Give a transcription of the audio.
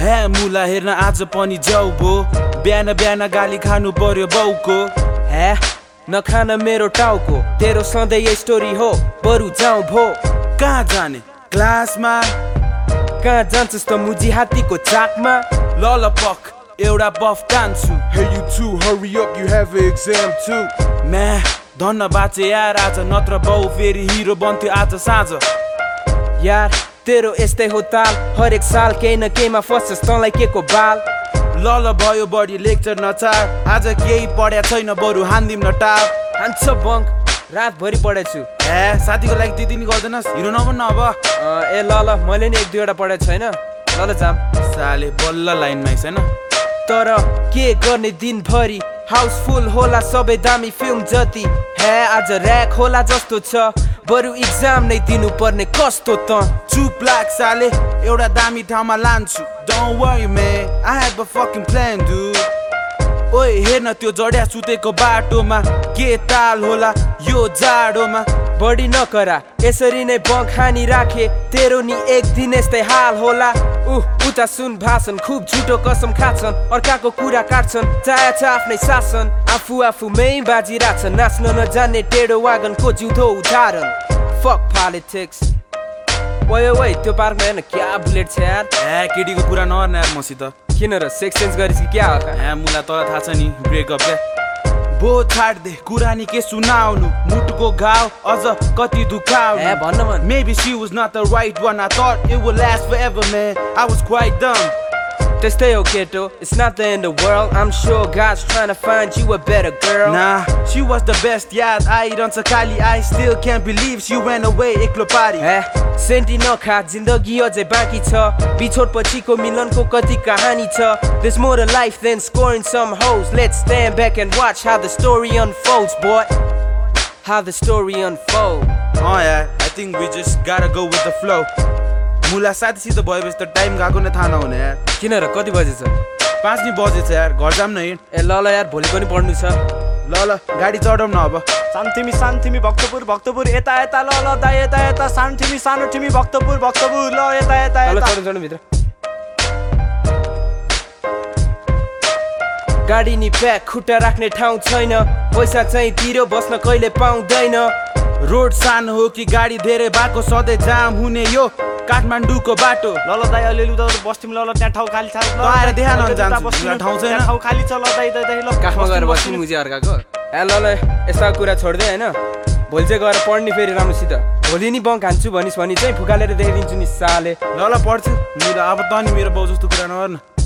मुला हेर्न आज पनि जाउ भो। बिहान बिहान गाली खानु पर्यो बाउको। हे नखान मेरो टाउको। तेरो सधैँ यही स्टोरी हो बरु जाउँ भो। कहाँ जाने? क्लासमा? कहाँ जान्छस् त मुजी हात्तीको चाकमा? ल ल पक एउटा बफ तान्छु Hey, you two, hurry up, you have an exam too. म्या धन्न बाँचे यार आज नत्र बाउ फेरि हिरो बन्थ्यो आज साँझ। यार तेरो यस्तै हो ताल हरेक साल केही न केहीमा फस्छस् तँलाई के को बाल ल ल भयो बढी लेक्चर नचार आज केही पढ्या छैन बरु हान्दिम न टाप हान्छ बङ्क रातभरि पढेको छु ए साथीको लागि त्यति नि गर्दैनस्। हिरो नबन्न अब ए ल ल मैले नि एक दुईवटा पढेको छैन। ल ल जाम। साले बल्ल लाइनमा छैन तर के गर्ने दिनभरि? हाउसफुल होला सबै दामी फिल्म जति। हे आज ऱ्याक होला जस्तो छ। बरु इक्जाम नै दिनुपर्ने कस्तो त? चुप लाग साले एउटा दामी ठाउँमा लान्छु। Worry man, I have a fucking plan dude. ओए हेर्न त्यो जड्या सुतेको बाटोमा। के ताल होला? यो जाडोमा। बढी नकरा यसरी नै बङ्क हानी राखे। तेरो नि एक दिन यस्तै हाल होला। उह उता सुन भाषण खुब झुटो कसम खाछन् अर्काको कुरा काट्छन् चाहे छ आफ्नै शासन। आफू आफूमै बाजी राख्छन् नाच्न नजान्ने टेढो वागनको जिउँदो उदाहरण। फक politics ओए ओए त्यो पार्कमा हेर्न क्या बुलेट छ यार? ए केटीको कुरा नगर्न यार मसित। किन र सेक्स चेन्ज गरेपछि क्या हो त? ए मुला तँलाई थाहा छ नि ब्रेकअप क्या? बो छाड दे कुरानी के सुनाउनु। मुटुको घाउ अझ कति दुखाउ ए भन्न भन्नु maybe she was not the right one I thought it will last forever man I was quite dumb dumb. त्यस्तै हो केटो It's not the end of the world I'm sure God's trying to find you a better girl Nah, she was the best. याद आइरहन्छ खाली I still can't believe she went away एक्लो पारी ए centi नखा जिन्दगी अझै बाँकी छ बिछोड पछिको मिलनको कति कहानी छ There's more to life than scoring some hoes Let's stand back and watch how the story unfolds boy How the story unfolds अँ यार I think we just gotta go with the flow मुला साथीसित भएपछि त time गएको नै थाहा नहुने। यार किन र कति बजे छ? पाँच नि बजेछ यार घर जाम न हिँड। ए ल ल यार भोलि पनि पढ्नु छ। ल ल गाडी चढाउँ न अब। शान्तिमी शान्तिमी भक्तपुर भक्तपुर यता यता ल ल दा यता यता शान्तिमी सानो ठिमी भक्तपुर भक्तपुर ल यता यता चढौँ चढौँ भित्र। गाडी नि प्याक खुट्टा राख्ने ठाउँ छैन। पैसा चाहिँ तिरो बस्न कहिले पाउँदैन। रोड सानो हो कि गाडी धेरै भएको सधैँ जाम हुने यो काठमाडौँको बाटो। ल ल दाइ अलिअलि उता बस्तीमा ल ल त्यहाँ ठाउँ खाली छ। आएर देखा न अलिअलि उता जान्छु, बस्तीमा, यहाँ ठाउँ छैन। त्यहाँ ठाउँ खाली छ ल दाइ दाइ दाइ ल काखमा गएर बस्नु मुजी अर्काको ए ल ल यस्ता कुरा छोड्दै होइन? भोलि चाहिँ गएर पढ्ने फेरि राम्रोसित। भोलि नि बङ्क हान्छु भनिस् भने चाहिँ फुकालेर देखाइदिन्छु नि साले। ल ल पढ्छु। मेरो अब त नि मेरो बाउ जस्तो कुरा नगर्नु।